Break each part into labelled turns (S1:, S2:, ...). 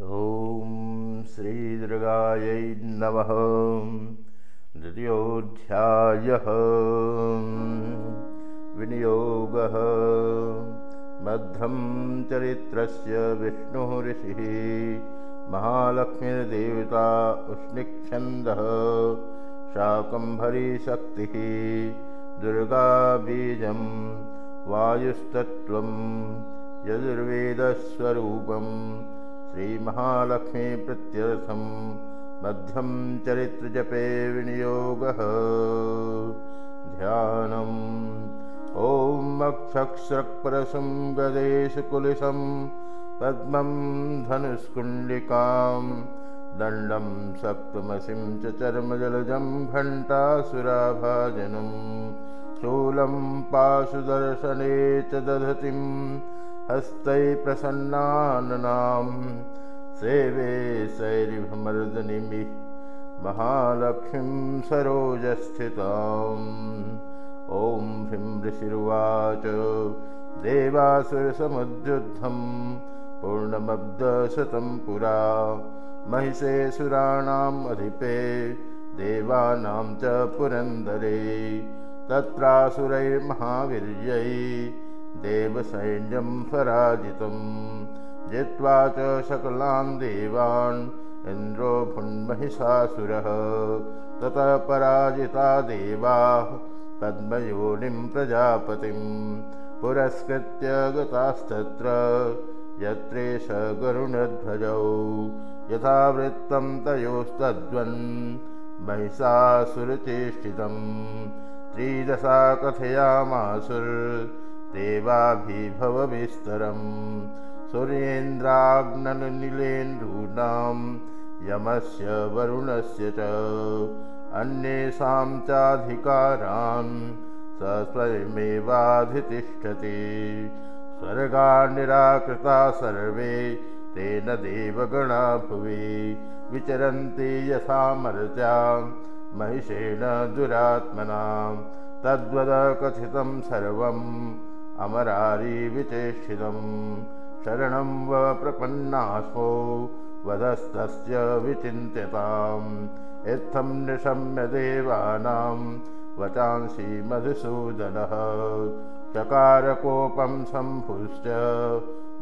S1: ॐ श्रीदुर्गायै नमः। द्वितीयोऽध्यायः। विनियोगः। मध्यं चरित्रस्य विष्णुः ऋषिः। महालक्ष्मीर्देवता उष्णिच्छन्दः शाकम्भरीशक्तिः दुर्गाबीजं वायुस्तत्त्वं। यजुर्वेदस्वरूपम् श्रीमहालक्ष्मीप्रत्यर्थं मध्यं चरित्रजपे विनियोगः। ध्यानम्। ॐ अक्षक्स्रक्परशं गदेशकुलिशं पद्मं धनुष्कुण्डिकां दण्डं सप्तमसिं च चर्मजलजं घण्टासुराभाजनं शूलं पाशुदर्शने च दधतिम् हस्तै सेवे शैरिभमर्दनिमिः महालक्ष्मीं सरोजस्थिताम्। ॐ ह्रीं ऋषिरुवाच। देवासुरसमुद्युद्धं पूर्णमब्दशतं पुरा। महिषेसुराणाम् अधिपे देवानां च पुरन्दरे। तत्रासुरैर्महावीर्यै देवसैन्यं पराजितं जित्वा च सकलान् देवान् इन्द्रो भुन्महिषासुरः। ततः पराजिता देवाः पद्मयोनिं प्रजापतिं पुरस्कृत्य गतास्तत्र यत्रेष गरुणध्वजौ। यथावृत्तं तयोस्तद्वन् महिषासुरचेष्टितं त्रिदशा कथयामासुर् देवाभिभवविस्तरं सुरेन्द्राग्ननिलेन्दूनां यमस्य वरुणस्य च। अन्येषां चाधिकारान् स स्वयमेवाधितिष्ठति। स्वर्गा निराकृता सर्वे तेन देवगणा भुवि। विचरन्ति यथामर्त्या महिषेण दुरात्मनां। तद्वदकथितं सर्वम् अमरारिविचेष्टितं शरणं व प्रपन्नास्मो वधस्तस्य विचिन्त्यताम्। इत्थं निशम्य देवानां वचांसि मधुसूदनः। चकारकोपं सम्भुश्च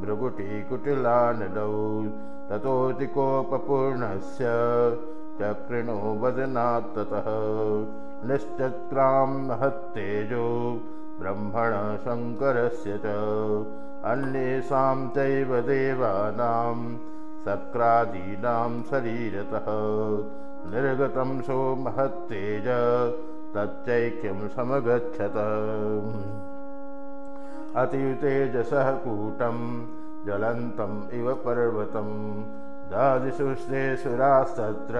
S1: भृगुटीकुटिलानदौ। ततोऽतिकोपपूर्णस्य चकृणो वदनात्ततः। निश्चक्रां महत्तेजो ब्रह्मणशङ्करस्य च अन्येषां चैव देवानां सक्रादीनां शरीरतः। निर्गतं सो महत्तेज तच्चैक्यं समगच्छत। अतितेजसः कूटं ज्वलन्तम् इव पर्वतं दादिशुस्ते सुरास्तत्र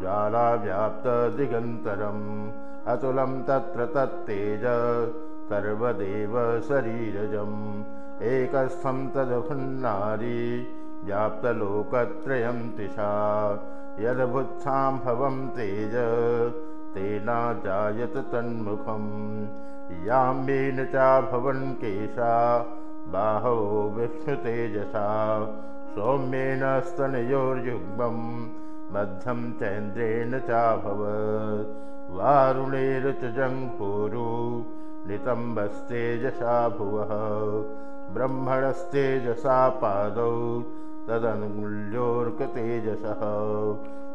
S1: ज्वालाव्याप्तदिगन्तरम् अतुलं तत्र तत्तेज सर्वदेव शरीरजम्। एकस्थं तदभुन्नारी व्याप्तलोकत्रयं तिषा। यद्भुत्साम्भवं तेज तेना जायत तन्मुखं याम्येन चाभवन् केशा बाहो विष्णुतेजसा सौम्येन स्तनयोर्युग्मं मध्यं चैन्द्रेण चाभवत् वारुणेरुचजङ्घोरु नितम्बस्तेजसा भुवः ब्रह्मणस्तेजसा पादौ तदङ्गुल्योऽर्कतेजसः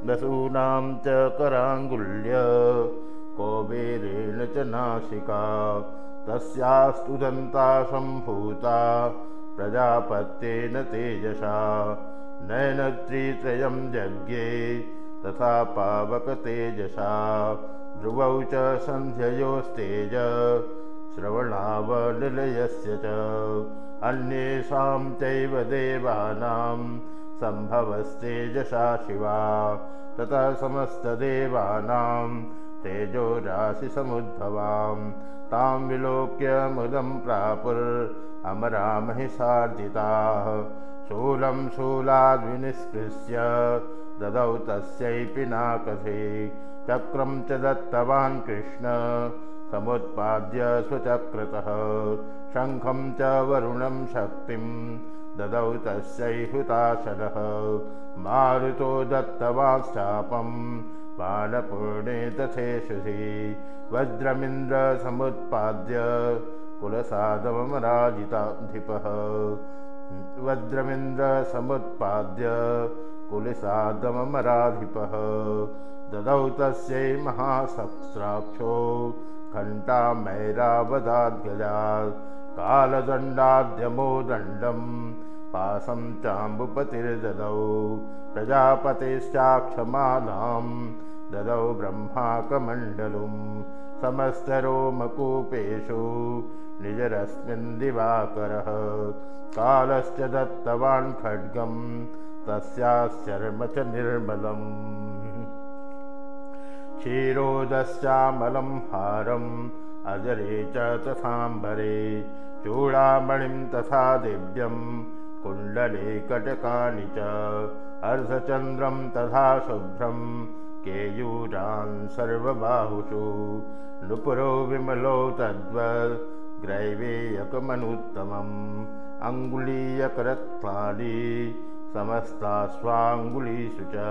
S1: वसूनां च कराङ्गुल्य कौबेरेण च नासिका तस्यास्तुदन्ता सम्भूता प्रजापत्येन तेजसा। नयनत्रित्रयं यज्ञे तथा पावकतेजसा ध्रुवौ च सन्ध्ययोस्तेज श्रवणावनिलयस्य च। अन्येषां चैव देवानां सम्भवस्तेजसा शिवा। ततः समस्तदेवानां तेजोराशिसमुद्भवां। तां विलोक्य मुदं प्रापुरमरामहिषार्जिताः शूलं शूलाद्विनिष्कृष्य ददौ तस्यै पिनाकथे चक्रं च दत्तवान् कृष्ण। समुत्पाद्य स्वचक्रतः शङ्खं च वरुणं शक्तिं ददौ तस्यै हुताशरः मारुतो दत्तवाश्चापं बालपूर्णे तथेषुधि वज्रमिन्द्रसमुत्पाद्य कुलसादमराजिताधिपः वज्रमिन्द्रसमुत्पाद्य कुलसादमराधिपः ददौ तस्यै महासस्राक्षो घण्टामैरावदाद्गजात् कालदण्डाद्यमो दण्डं पासं चाम्बुपतिर्ददौ प्रजापतिश्चाक्षमालां ददौ ब्रह्माकमण्डलुं समस्तरोमकूपेषु निजरस्मिन् दिवाकरः कालश्च दत्तवान् खड्गं तस्याश्चर्म च निर्मलम् क्षीरोदश्चामलं हारम्। अजरे च तथाम्बरे चूडामणिं तथा दिव्यं कुण्डले कटकानि च अर्धचन्द्रं तथा शुभ्रं केयूरान् सर्वबाहुषु नुपुरो विमलो तद्वद् ग्रैवेयकमनुत्तमम् अङ्गुलीयकरत्वानि समस्तास्वाङ्गुलीषु च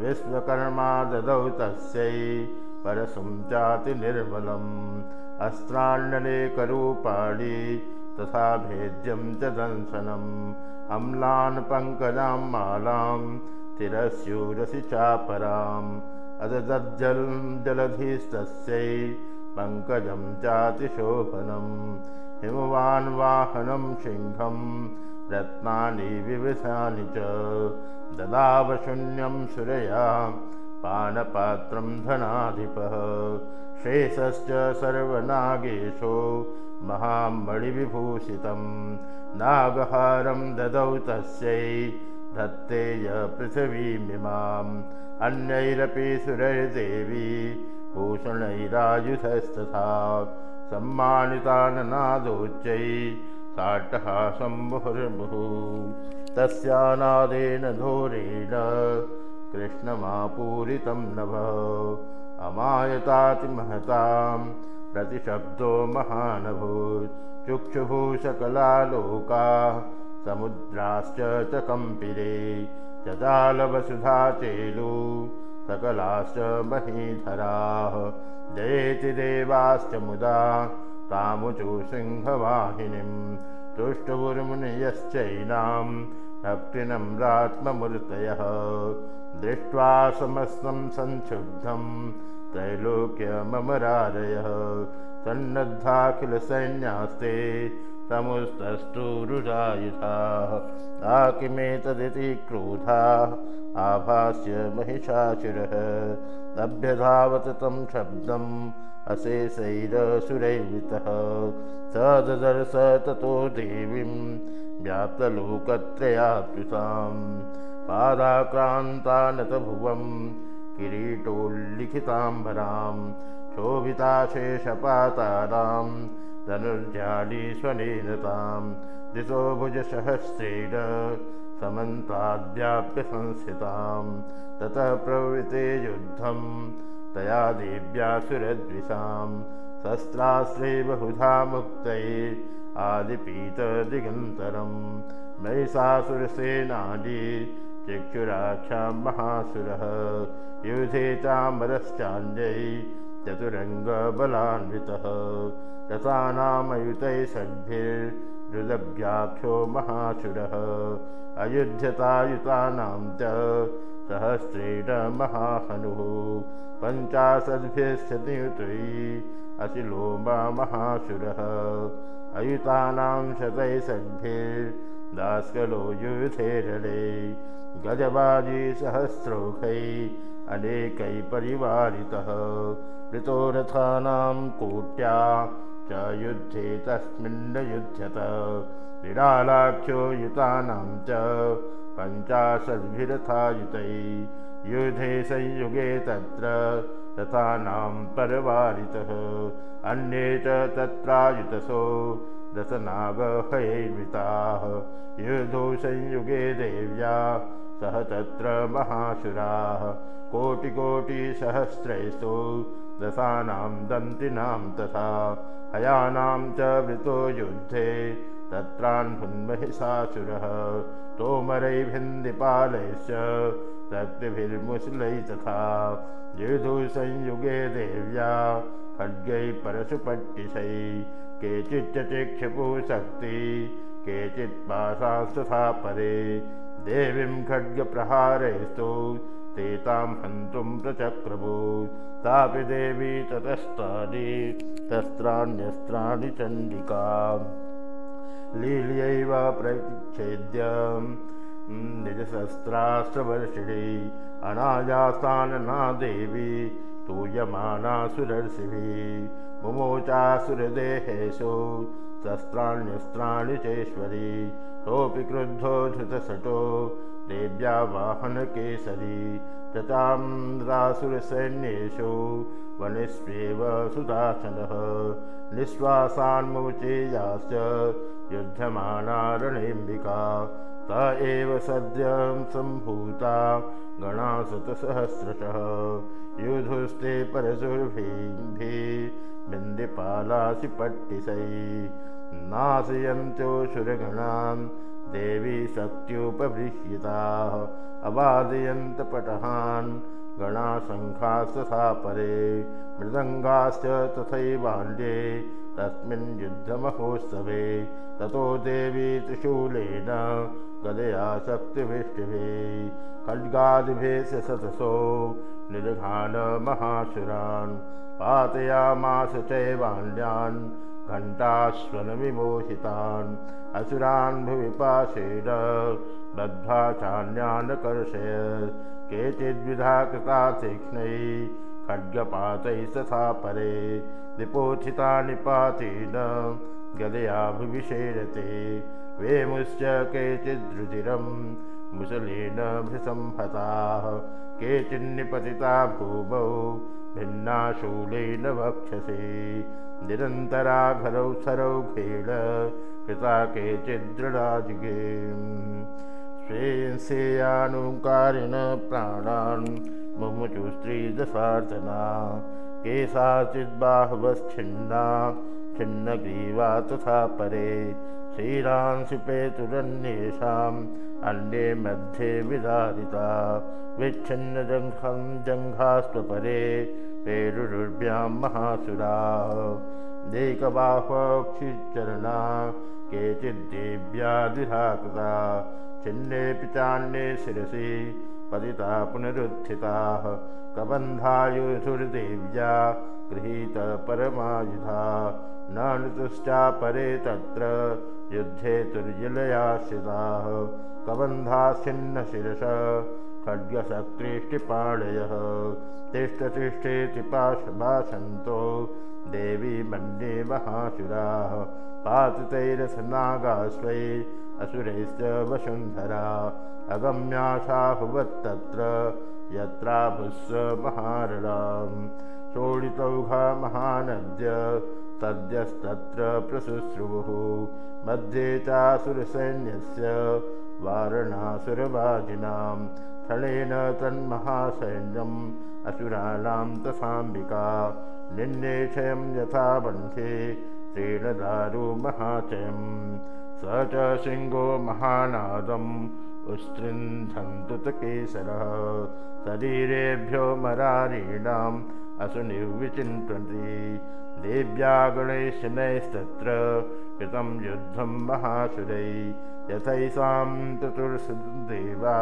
S1: विश्वकर्मा ददौ तस्यै परशुं चातिनिर्मलम् अस्त्राण्यनेकरूपाणि तथा भेद्यं च दंशनम् अम्लान् पङ्कजां मालां तिरस्यूरसि चापराम् अददज्जलं जलधिस्तस्यै पङ्कजं चातिशोभनम् हिमवान् वाहनं सिंहं रत्नानि विविधानि च ददावशून्यं सुरया पानपात्रं धनाधिपः। शेषश्च सर्वनागेशो महामणिविभूषितं नागहारं ददौ तस्यै धत्तेय पृथिवीमिमाम्। अन्यैरपि सुरैर्देवी भूषणैरायुधस्तथा सम्मानिताननादोच्चै साट्टहासम्मुहुर्मुहुः तस्यानादेन धोरेण कृष्णमापूरितं नभ अमायतातिमहतां प्रतिशब्दो महानभूत्। चुक्षुभूषकलालोका समुद्राश्च च कम्पिरे। चचालवसुधा चेलु सकलाश्च महीधराः। जयेति देवाश्च मुदा कामुचु सिंहवाहिनीं तुष्टुर्मुनियश्चैनां भक्तिनम्रात्ममूर्तयः दृष्ट्वा समस्तं संक्षुब्धं त्रैलोक्यममरारयः सन्नद्धाखिलसैन्यास्ते समुस्तस्तु रुजायुधाः आकिमेतदिति क्रोधा। आभास्य महिषासुरः। अभ्यधावत तं शब्दम् अशेषैरसुरैवितः। स ददर्श ततो देवीं व्याप्तलोकत्रयाप्युताम् पादाक्रान्तानतभुवं किरीटोल्लिखिताम्बरां। शोभिताशेषपातारां धनुर्जालीष्वनेनतां दिशो भुजसहस्रेण समन्ताद्याप्य संस्थितां। ततः प्रवृते युद्धं तया देव्यासुरद्विषां। शस्त्रास्त्रे बहुधा मुक्तये आदिपीतदिगन्तरं। महिषासुरसेनादि चक्षुराख्यां महासुरः। युधे चामरश्चान्यै चतुरङ्गबलान्वितः रसानामयुतैः षड्भिर्हृदव्याख्यो महासुरः अयुध्यतायुतानां च सहस्रेण महाहनुः। पञ्चाशद्भिश्चतुर्युतैः अशिलोमा महासुरः अयुतानां शतैः षड्भिर्दास्कलो युधेरणे गजबाजी सहस्रोखै अनेकै परिवारितः। ऋतोरथानां कोट्या च युद्धे तस्मिन्न युध्यत विडालाख्यो युतानां च पञ्चाशद्भिरथायुतै। युधे संयुगे तत्र रथानां परिवारितः। अन्ये च तत्रायुतसो दशनागहयैर्विताः युधो संयुगे देव्या सह तत्र महासुराः कोटिकोटिसहस्रैस्तु दशानां दन्तिनां तथा हयानां च वृतो युद्धे तत्राह्न्महिषासुरः तोमरैभिन्दिपालैश्च शक्तिभिर्मुसलै तथा। संयुगे देव्या खड्गै परशुपट्टिशै। केचिच्च शक्ति केचित् पाशास्तथा परे। देवीं खड्गप्रहारैस्तु ते तां हन्तुं प्रचक्रभू। तापि देवी ततस्तानि तस्त्राण्यस्त्राणि चण्डिका लील्यैव प्रच्छेद्य निजशस्त्रास्त्रवर्षिणी अनायासानना देवी तूयमानासुरर्षिभिः मुमोचासुरदेहेषु शस्त्राण्यस्त्राणि चेश्वरी सोऽपि क्रुद्धो धृतसटो देव्या वाहनकेसरी तताम्रासुरसैन्येषु वनिष्वेव सुदासनः। निःश्वासान्मुचेयाश्च युध्यमानारणेऽम्बिका त एव सद्यं सम्भूता गणाशतसहस्रशः। युधुस्ते परशुर्भिः बिन्दिपालासि पट्टिसै नाशयन्त्यो सुरगणान् देवी शक्त्युपबृह्यिताः अबादयन्तपटहान् गणाशङ्खास्तथा परे मृदङ्गाश्च तथैवाण्ड्ये तस्मिन् युद्धमहोत्सवे ततो देवी त्रिशूलेन गदया शक्तिभिष्टिभिः खड्गादिभिः सतसो निर्घान महासुरान् पातयामास चैवान्यान् घण्टास्वनविमोहितान् असुरान् भुविपाशेन केचिद्विधा कृता तीक्ष्णैः खड्गपातैः तथा परे विपोथितानि पातेन गदयाभिषेरते वेमुश्च केचिद्रुचिरं मुसलेन भृसंहताः केचिन्निपतिता भूमौ भिन्नाशूलेन वक्षसे निरन्तराघरौ सरौ खेळ कृता केचिद्दृढाजिगे स्वेसेयानुकारिण प्राणान् मुमुचु स्त्रीदशार्चना केशाचिद्बाहवश्छिन्ना छिन्नग्रीवा तथा परे। श्रीरांशिपेतुरन्येषाम् अन्ये मध्ये विदारिता। विच्छिन्नजङ्घं जङ्घास्त्वपरे पेरुरुभ्यां महासुरा। देकबाह्वक्षिचरणा केचिद्देव्या कृता छिन्नेऽपि चान्ये शिरसि पतिता पुनरुत्थिताः। कबन्धायुधुर्देव्या गृहीतपरमायुधा न ऋतुश्चापरे तत्र युद्धे तुर्यलयाश्रिताः कबन्धाश्चिन्नशिरस खड्गसकृष्टिपाणयः तिष्ठतिष्ठेति पाशभाषन्तो देवी मन्ये महासुराः पातितैरसनागास्वै असुरैश्च वसुन्धरा। अगम्याशाहुवत्तत्र यत्राभुस्स महारणां शोणितौघमहानद्य सद्यस्तत्र प्रशुश्रुवुः। मध्ये चासुरसैन्यस्य वारणासुरवाजिनां क्षणेन तन्महासैन्यम् असुराणां तथाम्बिका। निन्नेक्षयं यथा बन्धे तेन दारु महाचयं स च शृङ्गो महानादम् उस्त्रिन्धन्तुतकेसरः शरीरेभ्यो मरारीणाम् असुनिर्विचिन्तन्ति देव्या गणेशनैस्तत्र कृतं युद्धं महासुरै। यथैषां चतुर्सदेवा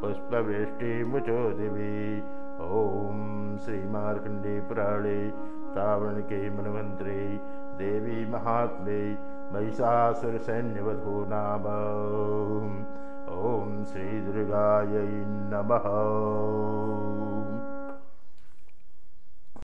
S1: पुष्पवृष्टिमुचो दिवि ॐ श्रीमार्कण्डेपुराणे श्रावणके मन्वन्त्रे देवी महात्मे महिषासुरसैन्यवधो नाम। ॐ श्रीदुर्गायै नमः